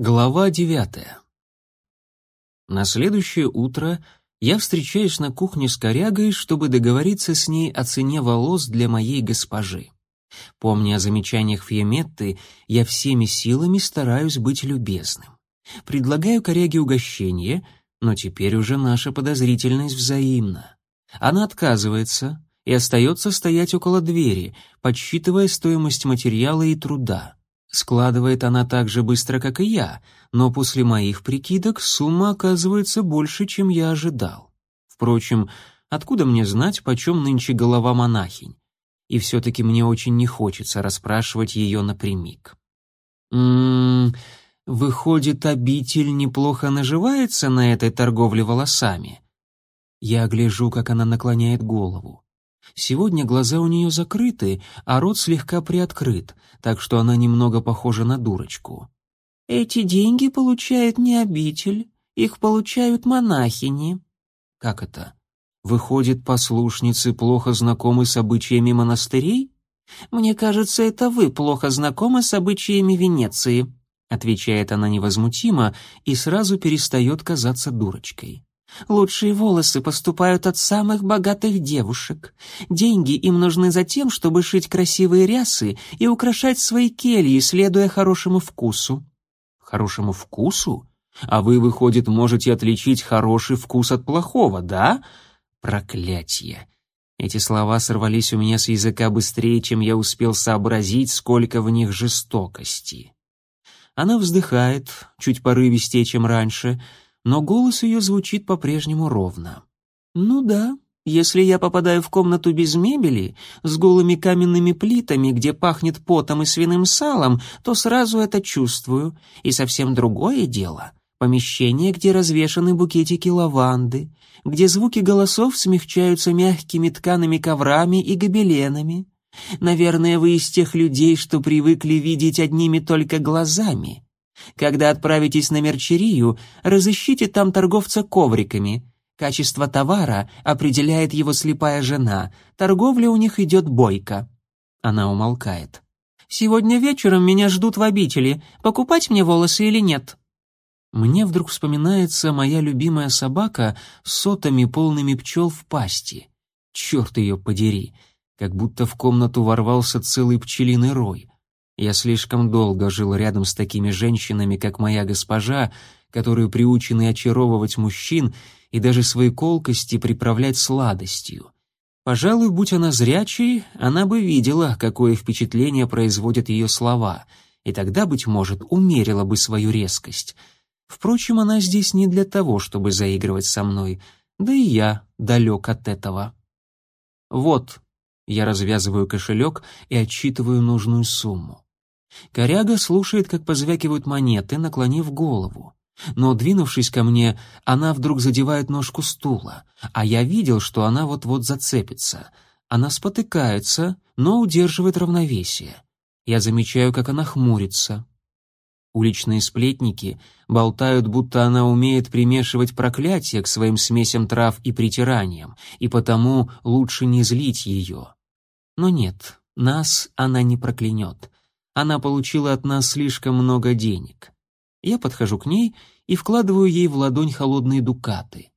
Глава девятая. На следующее утро я встречаюсь на кухне с корягой, чтобы договориться с ней о цене волос для моей госпожи. Помня о замечаниях Фьеметты, я всеми силами стараюсь быть любезным. Предлагаю коряге угощение, но теперь уже наша подозрительность взаимна. Она отказывается и остается стоять около двери, подсчитывая стоимость материала и труда. Складывает она так же быстро, как и я, но после моих прикидок сумма оказывается больше, чем я ожидал. Впрочем, откуда мне знать, почем нынче голова монахинь? И все-таки мне очень не хочется расспрашивать ее напрямик. «М-м, выходит, обитель неплохо наживается на этой торговле волосами?» Я гляжу, как она наклоняет голову. Сегодня глаза у нее закрыты, а рот слегка приоткрыт, так что она немного похожа на дурочку. «Эти деньги получает не обитель, их получают монахини». «Как это? Выходит, послушницы плохо знакомы с обычаями монастырей?» «Мне кажется, это вы плохо знакомы с обычаями Венеции», отвечает она невозмутимо и сразу перестает казаться дурочкой. Лучшие волосы поступают от самых богатых девушек. Деньги им нужны за тем, чтобы шить красивые рясы и украшать свои кельи, следуя хорошему вкусу. Хорошему вкусу? А вы, выходит, можете отличить хороший вкус от плохого, да? Проклятье. Эти слова сорвались у меня с языка быстрее, чем я успел сообразить, сколько в них жестокости. Она вздыхает, чуть порывистее, чем раньше, но голос ее звучит по-прежнему ровно. «Ну да, если я попадаю в комнату без мебели, с голыми каменными плитами, где пахнет потом и свиным салом, то сразу это чувствую. И совсем другое дело — помещение, где развешаны букетики лаванды, где звуки голосов смягчаются мягкими ткаными коврами и гобеленами. Наверное, вы из тех людей, что привыкли видеть одними только глазами. Когда отправитесь на мерчерию, разыщите там торговца ковриками. Качество товара определяет его слепая жена. Торговля у них идет бойко». Она умолкает. «Сегодня вечером меня ждут в обители. Покупать мне волосы или нет?» Мне вдруг вспоминается моя любимая собака с сотами полными пчел в пасти. Черт ее подери! Как будто в комнату ворвался целый пчелиный рой. Я слишком долго жил рядом с такими женщинами, как моя госпожа, которые приучены очаровывать мужчин и даже свои колкости приправлять сладостью. Пожалуй, будь она зрячей, она бы видела, какое впечатление производят ее слова, и тогда, быть может, умерила бы свою резкость. Впрочем, она здесь не для того, чтобы заигрывать со мной, да и я далек от этого. Вот, я развязываю кошелек и отчитываю нужную сумму. Коряга слушает, как позвякивают монеты, наклонив голову. Но, двинувшись ко мне, она вдруг задевает ножку стула, а я видел, что она вот-вот зацепится. Она спотыкается, но удерживает равновесие. Я замечаю, как она хмурится. Уличные сплетники болтают, будто она умеет примешивать проклятия к своим смесям трав и притираниям, и потому лучше не злить ее. Но нет, нас она не проклянет. Она получила от нас слишком много денег. Я подхожу к ней и вкладываю ей в ладонь холодные дукаты.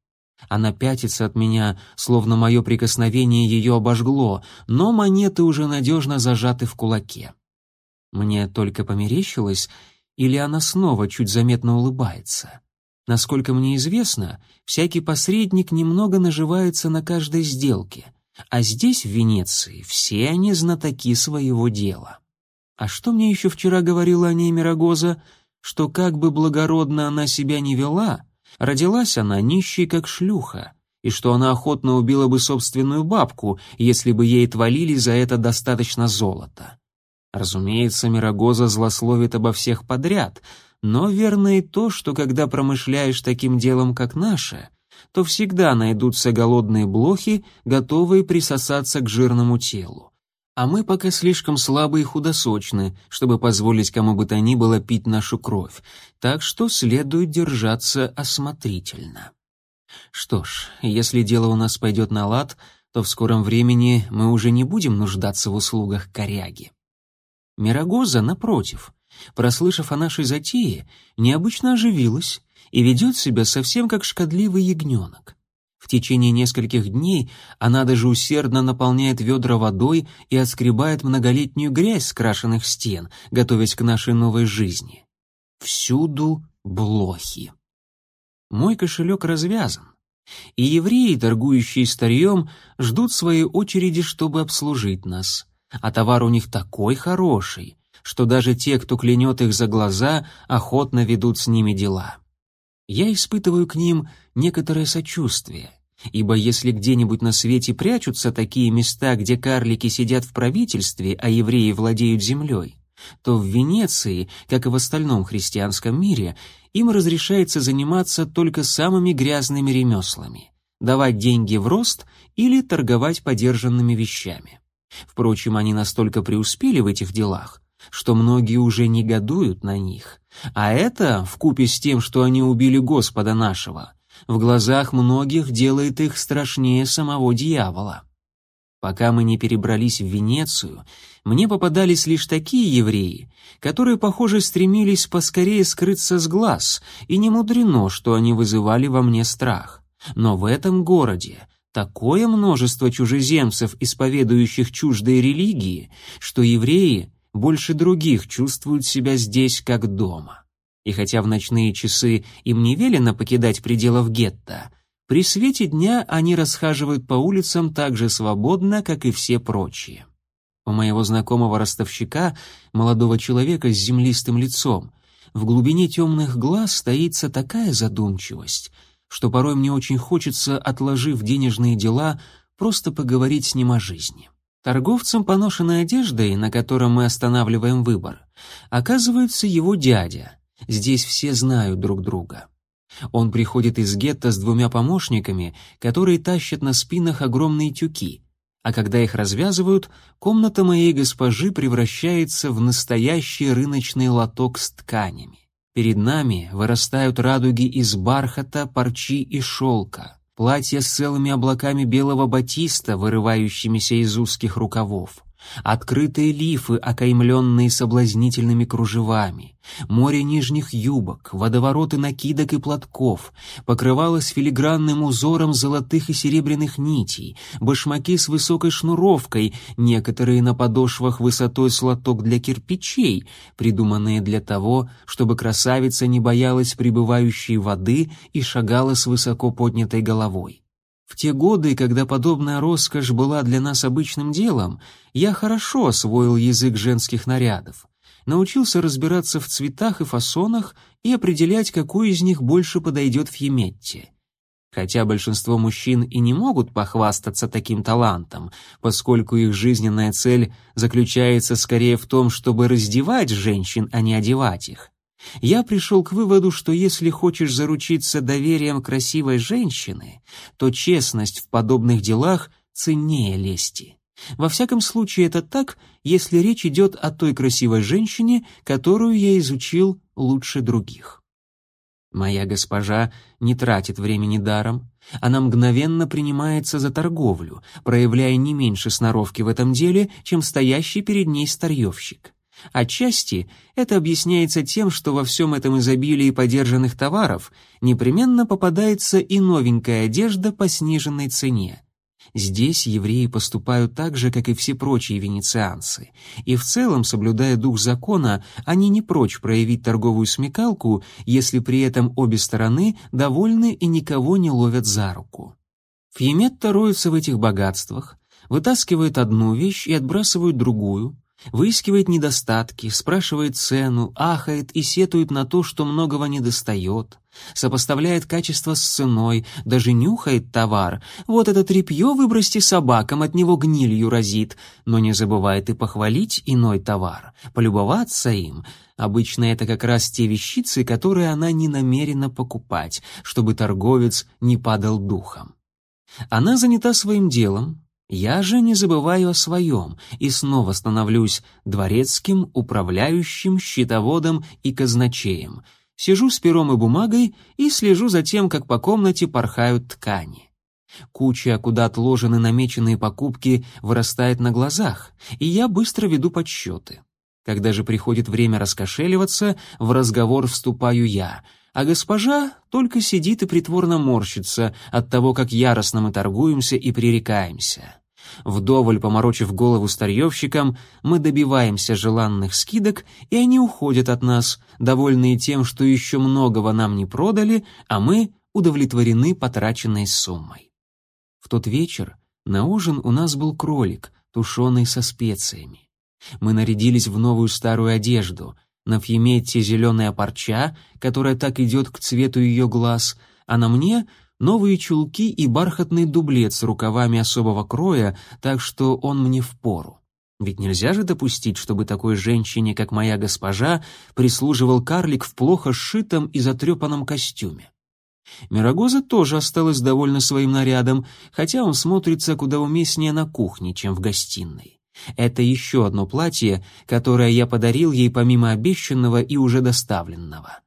Она пятится от меня, словно мое прикосновение ее обожгло, но монеты уже надежно зажаты в кулаке. Мне только померещилось, или она снова чуть заметно улыбается. Насколько мне известно, всякий посредник немного наживается на каждой сделке, а здесь, в Венеции, все они знатоки своего дела. А что мне еще вчера говорила о ней Мирогоза? Что как бы благородно она себя не вела, родилась она нищей, как шлюха, и что она охотно убила бы собственную бабку, если бы ей отвалили за это достаточно золота. Разумеется, Мирогоза злословит обо всех подряд, но верно и то, что когда промышляешь таким делом, как наше, то всегда найдутся голодные блохи, готовые присосаться к жирному телу а мы пока слишком слабы и худосочны, чтобы позволить кому бы то ни было пить нашу кровь, так что следует держаться осмотрительно. Что ж, если дело у нас пойдет на лад, то в скором времени мы уже не будем нуждаться в услугах коряги. Мирогоза, напротив, прослышав о нашей затее, необычно оживилась и ведет себя совсем как шкодливый ягненок. В течение нескольких дней она даже усердно наполняет ведра водой и отскребает многолетнюю грязь с крашенных стен, готовясь к нашей новой жизни. Всюду блохи. Мой кошелек развязан, и евреи, торгующие старьем, ждут своей очереди, чтобы обслужить нас. А товар у них такой хороший, что даже те, кто клянет их за глаза, охотно ведут с ними дела. Я испытываю к ним некоторое сочувствие, ибо если где-нибудь на свете прячутся такие места, где карлики сидят в правительстве, а евреи владеют землей, то в Венеции, как и в остальном христианском мире, им разрешается заниматься только самыми грязными ремеслами — давать деньги в рост или торговать подержанными вещами. Впрочем, они настолько преуспели в этих делах, что многие уже негодуют на них. А это, вкупе с тем, что они убили Господа нашего, в глазах многих делает их страшнее самого дьявола. Пока мы не перебрались в Венецию, мне попадались лишь такие евреи, которые, похоже, стремились поскорее скрыться с глаз, и не мудрено, что они вызывали во мне страх. Но в этом городе такое множество чужеземцев, исповедующих чуждые религии, что евреи больше других чувствуют себя здесь как дома. И хотя в ночные часы им не велено покидать пределов гетто, при свете дня они расхаживают по улицам так же свободно, как и все прочие. У моего знакомого ростовщика, молодого человека с землистым лицом, в глубине темных глаз стоится такая задумчивость, что порой мне очень хочется, отложив денежные дела, просто поговорить с ним о жизни. Торговцем поношенной одеждой, на котором мы останавливаем выбор, оказывается его дядя. Здесь все знают друг друга. Он приходит из гетто с двумя помощниками, которые тащат на спинах огромные тюки, а когда их развязывают, комната моей госпожи превращается в настоящий рыночный лоток с тканями. Перед нами вырастают радуги из бархата, парчи и шелка, платья с целыми облаками белого батиста, вырывающимися из узких рукавов, Открытые лифы, окаймленные соблазнительными кружевами, море нижних юбок, водовороты накидок и платков, покрывалось филигранным узором золотых и серебряных нитей, башмаки с высокой шнуровкой, некоторые на подошвах высотой с лоток для кирпичей, придуманные для того, чтобы красавица не боялась прибывающей воды и шагала с высоко поднятой головой. В те годы, когда подобная роскошь была для нас обычным делом, я хорошо освоил язык женских нарядов, научился разбираться в цветах и фасонах и определять, какой из них больше подойдет в Еметте. Хотя большинство мужчин и не могут похвастаться таким талантом, поскольку их жизненная цель заключается скорее в том, чтобы раздевать женщин, а не одевать их. Я пришел к выводу, что если хочешь заручиться доверием красивой женщины, то честность в подобных делах ценнее лести. Во всяком случае это так, если речь идет о той красивой женщине, которую я изучил лучше других. Моя госпожа не тратит времени даром. Она мгновенно принимается за торговлю, проявляя не меньше сноровки в этом деле, чем стоящий перед ней старьевщик. Отчасти это объясняется тем, что во всем этом изобилии подержанных товаров непременно попадается и новенькая одежда по сниженной цене. Здесь евреи поступают так же, как и все прочие венецианцы, и в целом, соблюдая дух закона, они не прочь проявить торговую смекалку, если при этом обе стороны довольны и никого не ловят за руку. Фьеметта роются в этих богатствах, вытаскивают одну вещь и отбрасывают другую, Выискивает недостатки, спрашивает цену, ахает и сетует на то, что многого не достает. Сопоставляет качество с ценой, даже нюхает товар. Вот это тряпье выбросьте собакам, от него гнилью разит. Но не забывает и похвалить иной товар, полюбоваться им. Обычно это как раз те вещицы, которые она не намерена покупать, чтобы торговец не падал духом. Она занята своим делом, я же не забываю о своем и снова становлюсь дворецким, управляющим, счетоводом и казначеем. Сижу с пером и бумагой и слежу за тем, как по комнате порхают ткани. Куча, куда отложены намеченные покупки, вырастает на глазах, и я быстро веду подсчеты. Когда же приходит время раскошеливаться, в разговор вступаю я, а госпожа только сидит и притворно морщится от того, как яростно мы торгуемся и пререкаемся. Вдоволь поморочив голову старьевщикам, мы добиваемся желанных скидок, и они уходят от нас, довольные тем, что еще многого нам не продали, а мы удовлетворены потраченной суммой. В тот вечер на ужин у нас был кролик, тушеный со специями. Мы нарядились в новую старую одежду, на Фьеметте зеленая парча, которая так идет к цвету ее глаз, а на мне новые чулки и бархатный дублет с рукавами особого кроя, так что он мне впору. Ведь нельзя же допустить, чтобы такой женщине, как моя госпожа, прислуживал карлик в плохо сшитом и затрепанном костюме. Мирогоза тоже осталась довольна своим нарядом, хотя он смотрится куда уместнее на кухне, чем в гостиной. Это еще одно платье, которое я подарил ей помимо обещанного и уже доставленного.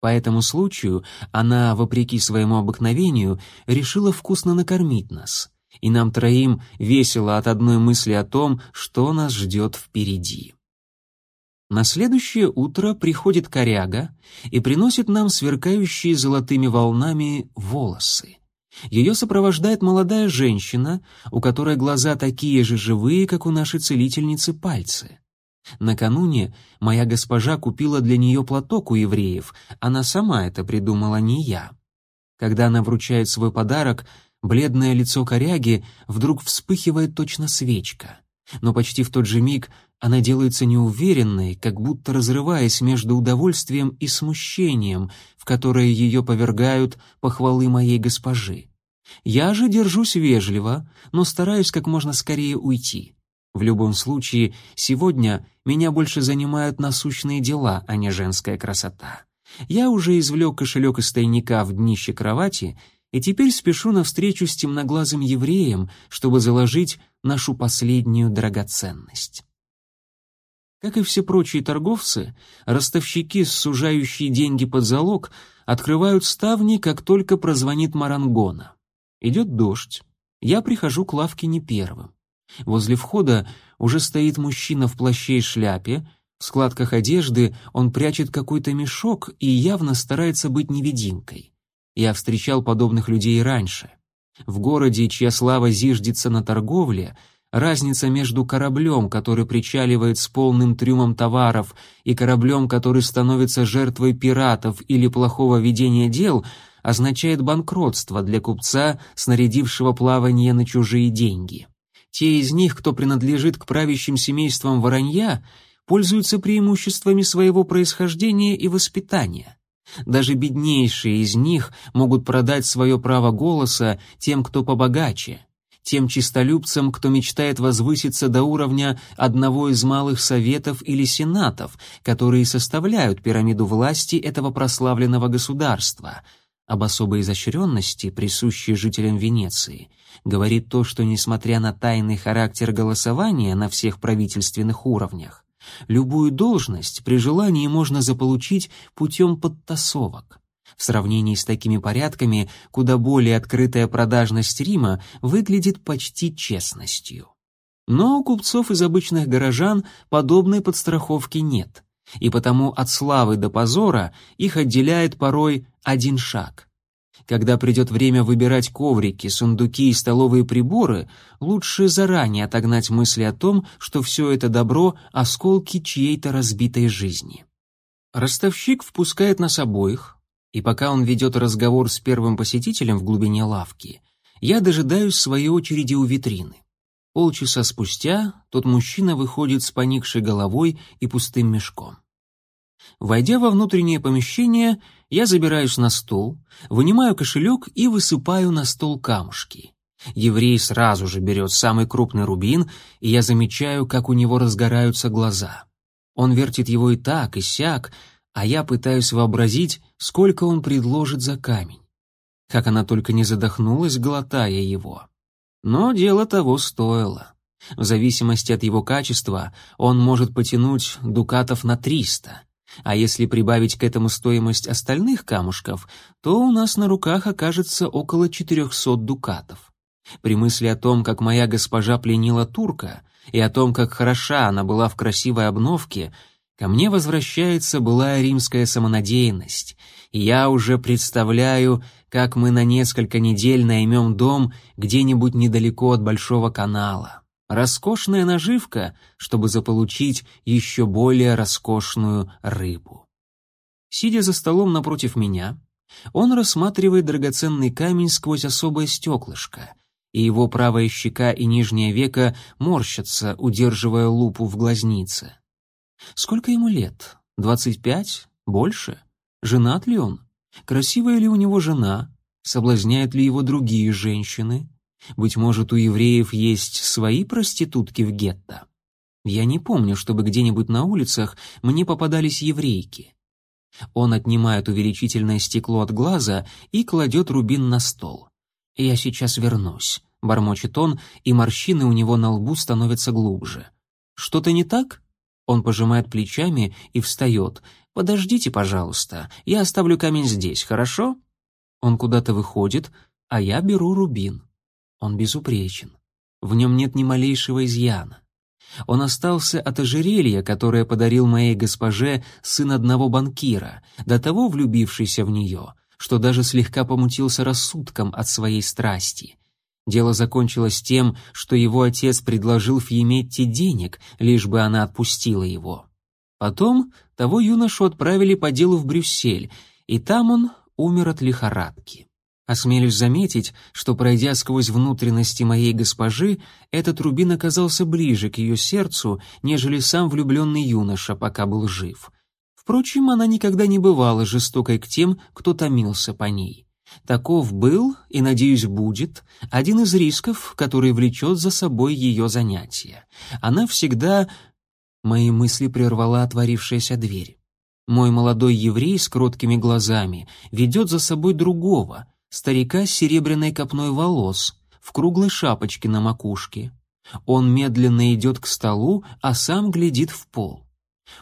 По этому случаю она, вопреки своему обыкновению, решила вкусно накормить нас, и нам троим весело от одной мысли о том, что нас ждет впереди. На следующее утро приходит коряга и приносит нам сверкающие золотыми волнами волосы. Ее сопровождает молодая женщина, у которой глаза такие же живые, как у нашей целительницы пальцы. Накануне моя госпожа купила для нее платок у евреев, она сама это придумала, не я. Когда она вручает свой подарок, бледное лицо коряги вдруг вспыхивает точно свечка. Но почти в тот же миг она делается неуверенной, как будто разрываясь между удовольствием и смущением, в которое ее повергают похвалы моей госпожи. Я же держусь вежливо, но стараюсь как можно скорее уйти. В любом случае, сегодня меня больше занимают насущные дела, а не женская красота. Я уже извлек кошелек из тайника в днище кровати и теперь спешу навстречу с темноглазым евреем, чтобы заложить нашу последнюю драгоценность. Как и все прочие торговцы, ростовщики, сужающие деньги под залог, открывают ставни, как только прозвонит Марангона. Идет дождь. Я прихожу к лавке не первым. Возле входа уже стоит мужчина в плаще и шляпе, в складках одежды он прячет какой-то мешок и явно старается быть невидимкой. Я встречал подобных людей раньше. В городе, чья слава зиждется на торговле, разница между кораблем, который причаливает с полным трюмом товаров, и кораблем, который становится жертвой пиратов или плохого ведения дел, означает банкротство для купца, снарядившего плавание на чужие деньги. Те из них, кто принадлежит к правящим семействам воронья, пользуются преимуществами своего происхождения и воспитания. Даже беднейшие из них могут продать свое право голоса тем, кто побогаче, тем чистолюбцам, кто мечтает возвыситься до уровня одного из малых советов или сенатов, которые составляют пирамиду власти этого прославленного государства. Об особой изощренности, присущей жителям Венеции, говорит то, что, несмотря на тайный характер голосования на всех правительственных уровнях, Любую должность при желании можно заполучить путем подтасовок. В сравнении с такими порядками, куда более открытая продажность Рима выглядит почти честностью. Но у купцов из обычных горожан подобной подстраховки нет, и потому от славы до позора их отделяет порой один шаг. Когда придет время выбирать коврики, сундуки и столовые приборы, лучше заранее отогнать мысли о том, что все это добро — осколки чьей-то разбитой жизни. Ростовщик впускает нас обоих, и пока он ведет разговор с первым посетителем в глубине лавки, я дожидаюсь своей очереди у витрины. Полчаса спустя тот мужчина выходит с поникшей головой и пустым мешком. Войдя во внутреннее помещение, я забираюсь на стол, вынимаю кошелек и высыпаю на стол камушки. Еврей сразу же берет самый крупный рубин, и я замечаю, как у него разгораются глаза. Он вертит его и так, и сяк, а я пытаюсь вообразить, сколько он предложит за камень. Как она только не задохнулась, глотая его. Но дело того стоило. В зависимости от его качества он может потянуть дукатов на триста. А если прибавить к этому стоимость остальных камушков, то у нас на руках окажется около 400 дукатов. При мысли о том, как моя госпожа пленила турка, и о том, как хороша она была в красивой обновке, ко мне возвращается былая римская самонадеянность, я уже представляю, как мы на несколько недель наймем дом где-нибудь недалеко от Большого канала. Роскошная наживка, чтобы заполучить еще более роскошную рыбу. Сидя за столом напротив меня, он рассматривает драгоценный камень сквозь особое стеклышко, и его правая щека и нижнее веко морщатся, удерживая лупу в глазнице. Сколько ему лет? Двадцать пять? Больше? Женат ли он? Красивая ли у него жена? Соблазняют ли его другие женщины? Быть может, у евреев есть свои проститутки в гетто? Я не помню, чтобы где-нибудь на улицах мне попадались еврейки. Он отнимает увеличительное стекло от глаза и кладет рубин на стол. «Я сейчас вернусь», — бормочет он, и морщины у него на лбу становятся глубже. «Что-то не так?» Он пожимает плечами и встает. «Подождите, пожалуйста, я оставлю камень здесь, хорошо?» Он куда-то выходит, а я беру рубин. Он безупречен. В нем нет ни малейшего изъяна. Он остался от ожерелья, которое подарил моей госпоже сын одного банкира, до того влюбившийся в нее, что даже слегка помутился рассудком от своей страсти. Дело закончилось тем, что его отец предложил Фьеметте денег, лишь бы она отпустила его. Потом того юношу отправили по делу в Брюссель, и там он умер от лихорадки. Осмелюсь заметить, что, пройдя сквозь внутренности моей госпожи, этот рубин оказался ближе к ее сердцу, нежели сам влюбленный юноша, пока был жив. Впрочем, она никогда не бывала жестокой к тем, кто томился по ней. Таков был, и, надеюсь, будет, один из рисков, который влечет за собой ее занятие. Она всегда... Мои мысли прервала отворившаяся дверь. Мой молодой еврей с кроткими глазами ведет за собой другого — старика с серебряной копной волос, в круглой шапочке на макушке. Он медленно идет к столу, а сам глядит в пол.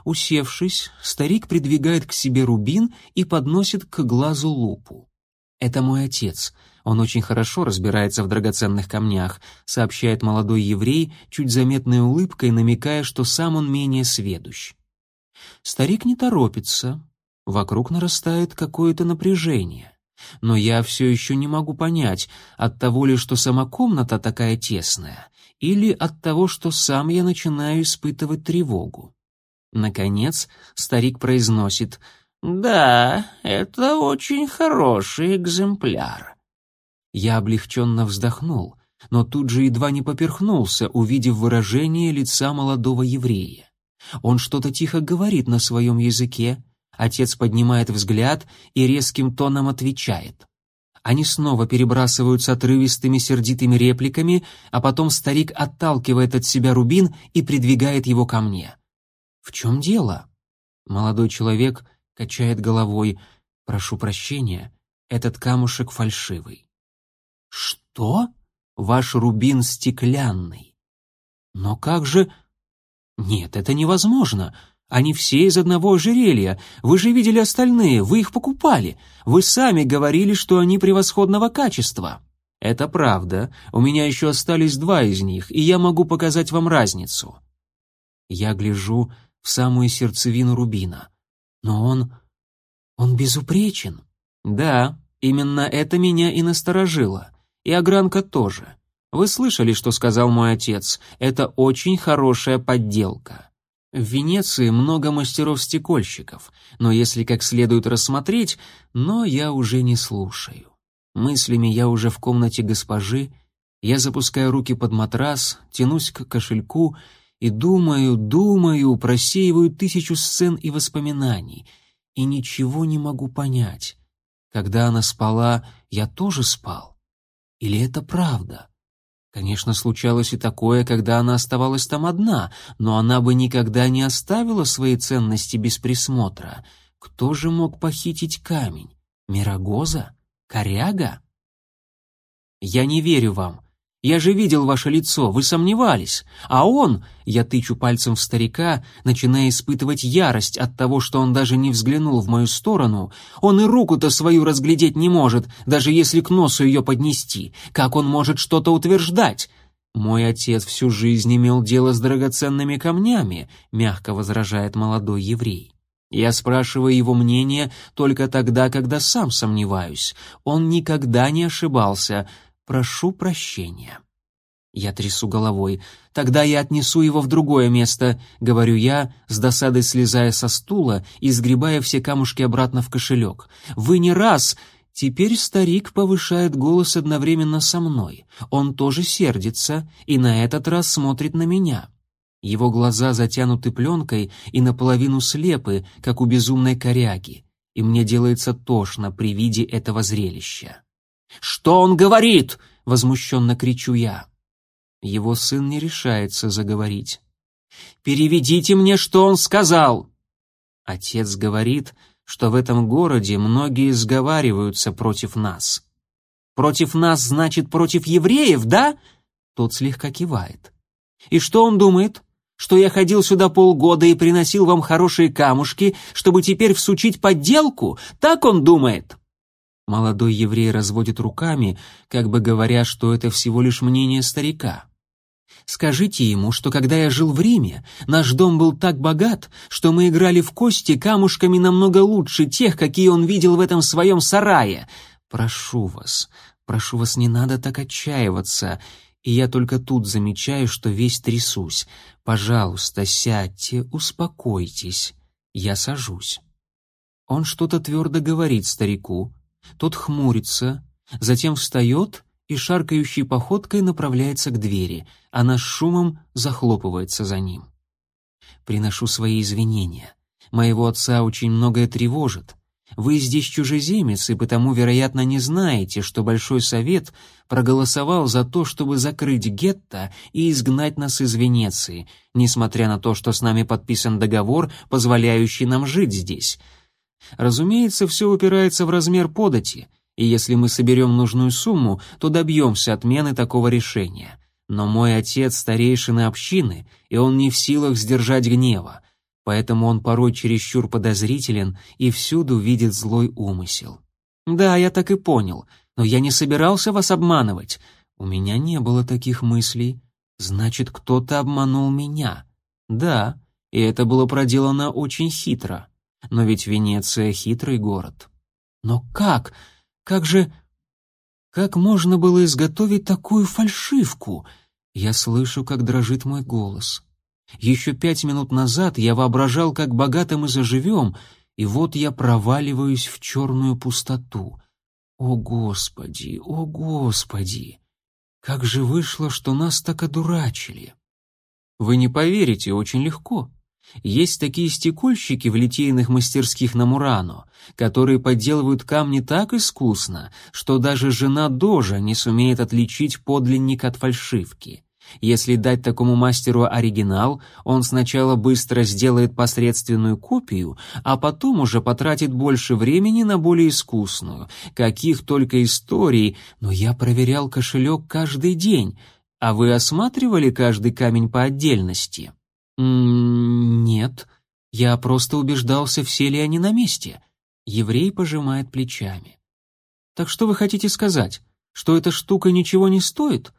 Усевшись, старик придвигает к себе рубин и подносит к глазу лупу. «Это мой отец. Он очень хорошо разбирается в драгоценных камнях», сообщает молодой еврей, чуть заметной улыбкой, намекая, что сам он менее сведущ. Старик не торопится. Вокруг нарастает какое-то напряжение. Но я все еще не могу понять, от того ли, что сама комната такая тесная, или от того, что сам я начинаю испытывать тревогу. Наконец старик произносит «Да, это очень хороший экземпляр». Я облегченно вздохнул, но тут же едва не поперхнулся, увидев выражение лица молодого еврея. Он что-то тихо говорит на своем языке, Отец поднимает взгляд и резким тоном отвечает. Они снова перебрасываются отрывистыми сердитыми репликами, а потом старик отталкивает от себя рубин и придвигает его ко мне. «В чем дело?» Молодой человек качает головой. «Прошу прощения, этот камушек фальшивый». «Что? Ваш рубин стеклянный?» «Но как же...» «Нет, это невозможно. Они все из одного ожерелья. Вы же видели остальные, вы их покупали. Вы сами говорили, что они превосходного качества. Это правда. У меня еще остались два из них, и я могу показать вам разницу. Я гляжу в самую сердцевину рубина. Но он... он безупречен. Да, именно это меня и насторожило. И огранка тоже. Вы слышали, что сказал мой отец. Это очень хорошая подделка. В Венеции много мастеров-стекольщиков, но если как следует рассмотреть, но я уже не слушаю. Мыслями я уже в комнате госпожи, я запускаю руки под матрас, тянусь к кошельку и думаю, думаю, просеиваю тысячу сцен и воспоминаний, и ничего не могу понять. Когда она спала, я тоже спал. Или это правда? Конечно, случалось и такое, когда она оставалась там одна, но она бы никогда не оставила свои ценности без присмотра. Кто же мог похитить камень? Мирагоза? Коряга? Я не верю вам. Я же видел ваше лицо, вы сомневались. А он, я тычу пальцем в старика, начиная испытывать ярость от того, что он даже не взглянул в мою сторону, он и руку-то свою разглядеть не может, даже если к носу ее поднести. Как он может что-то утверждать? Мой отец всю жизнь имел дело с драгоценными камнями, мягко возражает молодой еврей. Я спрашиваю его мнение только тогда, когда сам сомневаюсь. Он никогда не ошибался. Прошу прощения. Я трясу головой. Тогда я отнесу его в другое место, говорю я, с досадой слезая со стула и сгребая все камушки обратно в кошелек. Вы не раз... Теперь старик повышает голос одновременно со мной. Он тоже сердится и на этот раз смотрит на меня. Его глаза затянуты пленкой и наполовину слепы, как у безумной коряги, и мне делается тошно при виде этого зрелища. «Что он говорит?» — возмущенно кричу я. Его сын не решается заговорить. «Переведите мне, что он сказал!» Отец говорит, что в этом городе многие сговариваются против нас. «Против нас, значит, против евреев, да?» Тот слегка кивает. «И что он думает? Что я ходил сюда полгода и приносил вам хорошие камушки, чтобы теперь всучить подделку? Так он думает?» Молодой еврей разводит руками, как бы говоря, что это всего лишь мнение старика. Скажите ему, что когда я жил в Риме, наш дом был так богат, что мы играли в кости камушками намного лучше тех, какие он видел в этом своем сарае. Прошу вас, прошу вас, не надо так отчаиваться. И я только тут замечаю, что весь трясусь. Пожалуйста, сядьте, успокойтесь. Я сажусь. Он что-то твердо говорит старику. Тот хмурится, затем встает и шаркающей походкой направляется к двери. Она с шумом захлопывается за ним. Приношу свои извинения. Моего отца очень многое тревожит. Вы здесь чужеземец, и потому, вероятно, не знаете, что Большой Совет проголосовал за то, чтобы закрыть гетто и изгнать нас из Венеции, несмотря на то, что с нами подписан договор, позволяющий нам жить здесь. Разумеется, все упирается в размер подати, и если мы соберем нужную сумму, то добьемся отмены такого решения. Но мой отец старейшина общины, и он не в силах сдержать гнева, поэтому он порой чересчур подозрителен и всюду видит злой умысел. Да, я так и понял, но я не собирался вас обманывать. У меня не было таких мыслей. Значит, кто-то обманул меня. Да, и это было проделано очень хитро. Но ведь Венеция — хитрый город. Но как? Как же... Как можно было изготовить такую фальшивку? Я слышу, как дрожит мой голос. Еще пять минут назад я воображал, как богато мы заживем, и вот я проваливаюсь в черную пустоту. О, Господи, о, Господи! Как же вышло, что нас так одурачили? Вы не поверите, очень легко. Есть такие стекольщики в литейных мастерских на Мурано, которые подделывают камни так искусно, что даже жена Дожа не сумеет отличить подлинник от фальшивки. Если дать такому мастеру оригинал, он сначала быстро сделает посредственную копию, а потом уже потратит больше времени на более искусную. Каких только историй, но я проверял кошелек каждый день. А вы осматривали каждый камень по отдельности? «Нет, я просто убеждался, все ли они на месте». Еврей пожимает плечами. «Так что вы хотите сказать? Что эта штука ничего не стоит?»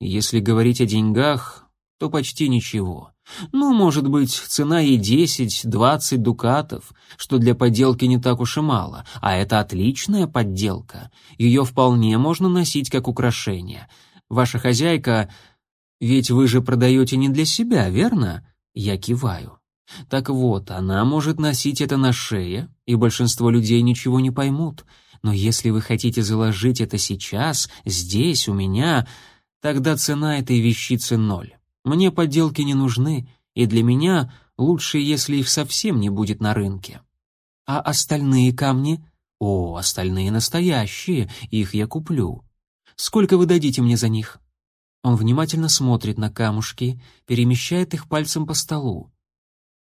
«Если говорить о деньгах, то почти ничего. Ну, может быть, цена десять, двадцать дукатов, что для подделки не так уж и мало, а это отличная подделка. Ее вполне можно носить как украшение. Ваша хозяйка... Ведь вы же продаете не для себя, верно?» Я киваю. Так вот, она может носить это на шее, и большинство людей ничего не поймут. Но если вы хотите заложить это сейчас, здесь, у меня, тогда цена этой вещицы ноль. Мне подделки не нужны, и для меня лучше, если их совсем не будет на рынке. А остальные камни? О, остальные настоящие, их я куплю. Сколько вы дадите мне за них? Он внимательно смотрит на камушки, перемещает их пальцем по столу.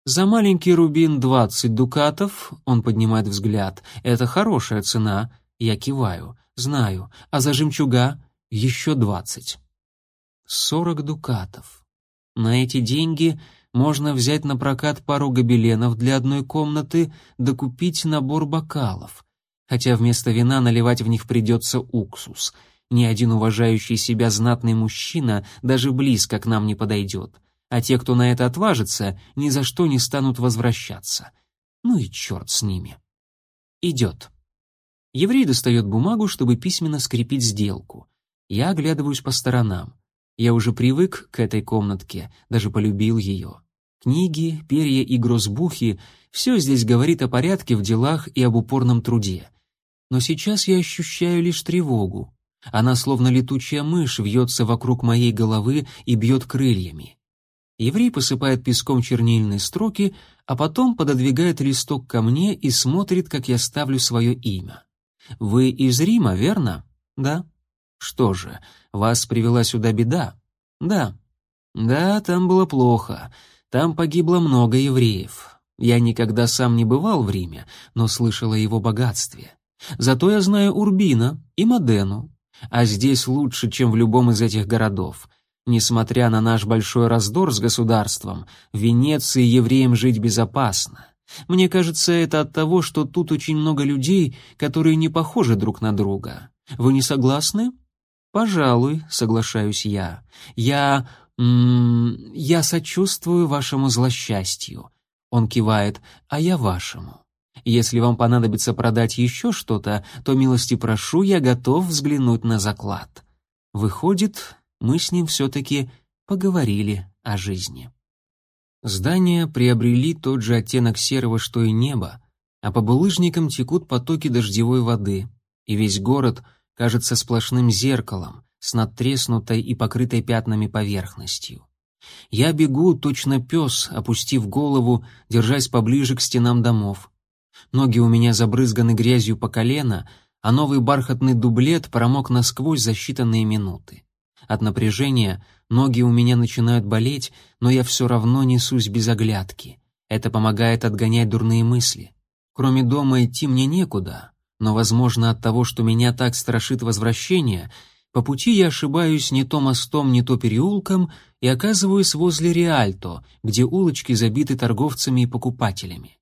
За маленький рубин двадцать дукатов, он поднимает взгляд. Это хорошая цена. Я киваю. Знаю. А за жемчуга еще двадцать. Сорок дукатов. На эти деньги можно взять на прокат пару гобеленов для одной комнаты, докупить набор бокалов. Хотя вместо вина наливать в них придется уксус — Ни один уважающий себя знатный мужчина даже близко к нам не подойдет, а те, кто на это отважится, ни за что не станут возвращаться. Ну и черт с ними. Идет. Еврей достает бумагу, чтобы письменно скрепить сделку. Я оглядываюсь по сторонам. Я уже привык к этой комнатке, даже полюбил ее. Книги, перья и грозбухи — все здесь говорит о порядке в делах и об упорном труде. Но сейчас я ощущаю лишь тревогу. Она, словно летучая мышь, вьется вокруг моей головы и бьет крыльями. Еврей посыпает песком чернильные строки, а потом пододвигает листок ко мне и смотрит, как я ставлю свое имя. «Вы из Рима, верно?» «Да». «Что же, вас привела сюда беда?» «Да». «Да, там было плохо. Там погибло много евреев. Я никогда сам не бывал в Риме, но слышал о его богатстве. Зато я знаю Урбино и Модену. А здесь лучше, чем в любом из этих городов. Несмотря на наш большой раздор с государством, в Венеции евреям жить безопасно. Мне кажется, это от того, что тут очень много людей, которые не похожи друг на друга. Вы не согласны? Пожалуй, соглашаюсь я. Я... М я сочувствую вашему злосчастью. Он кивает, а я вашему. Если вам понадобится продать еще что-то, то милости прошу, я готов взглянуть на заклад. Выходит, мы с ним все-таки поговорили о жизни. Здания приобрели тот же оттенок серого, что и небо, а по булыжникам текут потоки дождевой воды, и весь город кажется сплошным зеркалом с надтреснутой и покрытой пятнами поверхностью. Я бегу, точно пес, опустив голову, держась поближе к стенам домов. Ноги у меня забрызганы грязью по колено, а новый бархатный дублет промок насквозь за считанные минуты. От напряжения ноги у меня начинают болеть, но я все равно несусь без оглядки. Это помогает отгонять дурные мысли. Кроме дома идти мне некуда, но, возможно, от того, что меня так страшит возвращение, по пути я ошибаюсь не то мостом, не то переулком и оказываюсь возле Риальто, где улочки забиты торговцами и покупателями.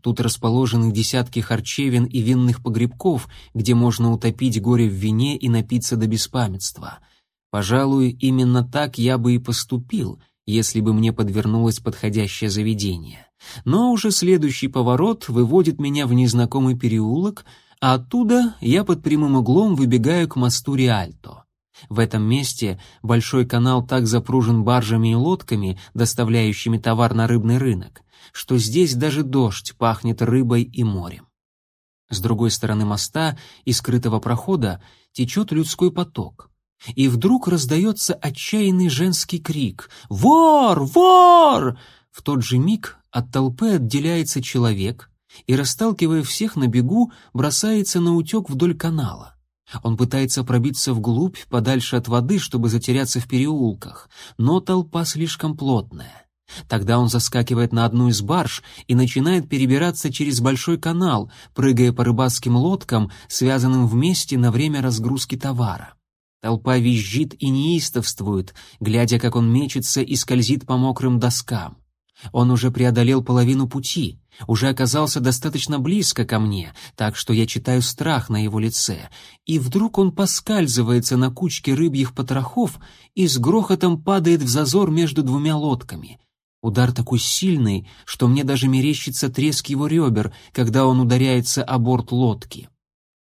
Тут расположены десятки харчевин и винных погребков, где можно утопить горе в вине и напиться до беспамятства — Пожалуй, именно так я бы и поступил, если бы мне подвернулось подходящее заведение. Но уже следующий поворот выводит меня в незнакомый переулок, а оттуда я под прямым углом выбегаю к мосту Риальто. В этом месте большой канал так запружен баржами и лодками, доставляющими товар на рыбный рынок, что здесь даже дождь пахнет рыбой и морем. С другой стороны моста и скрытого прохода течет людской поток и вдруг раздается отчаянный женский крик «Вор! Вор!». В тот же миг от толпы отделяется человек и, расталкивая всех на бегу, бросается на утек вдоль канала. Он пытается пробиться вглубь, подальше от воды, чтобы затеряться в переулках, но толпа слишком плотная. Тогда он заскакивает на одну из барж и начинает перебираться через большой канал, прыгая по рыбацким лодкам, связанным вместе на время разгрузки товара. Толпа визжит и неистовствует, глядя, как он мечется и скользит по мокрым доскам. Он уже преодолел половину пути, уже оказался достаточно близко ко мне, так что я читаю страх на его лице, и вдруг он поскальзывается на кучке рыбьих потрохов и с грохотом падает в зазор между двумя лодками. Удар такой сильный, что мне даже мерещится треск его ребер, когда он ударяется о борт лодки.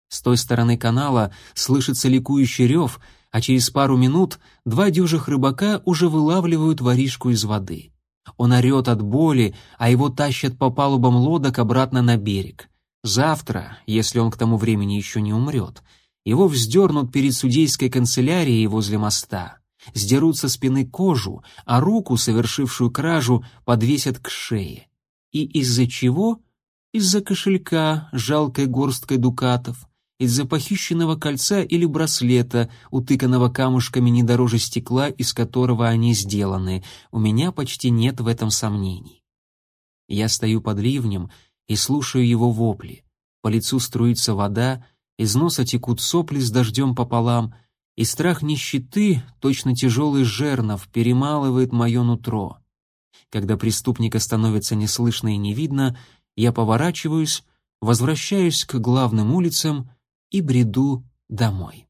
С той стороны канала слышится ликующий рев, а через пару минут два дюжих рыбака уже вылавливают воришку из воды. Он орет от боли, а его тащат по палубам лодок обратно на берег. Завтра, если он к тому времени еще не умрет, его вздернут перед судейской канцелярией возле моста, сдерут со спины кожу, а руку, совершившую кражу, подвесят к шее. И из-за чего? Из-за кошелька, жалкой горсткой дукатов из-за похищенного кольца или браслета, утыканного камушками не дороже стекла, из которого они сделаны. У меня почти нет в этом сомнений. Я стою под ливнем и слушаю его вопли. По лицу струится вода, из носа текут сопли с дождем пополам, и страх нищеты, точно тяжелый жернов, перемалывает мое нутро. Когда преступника становится не слышно и не видно, я поворачиваюсь, возвращаюсь к главным улицам и бреду домой.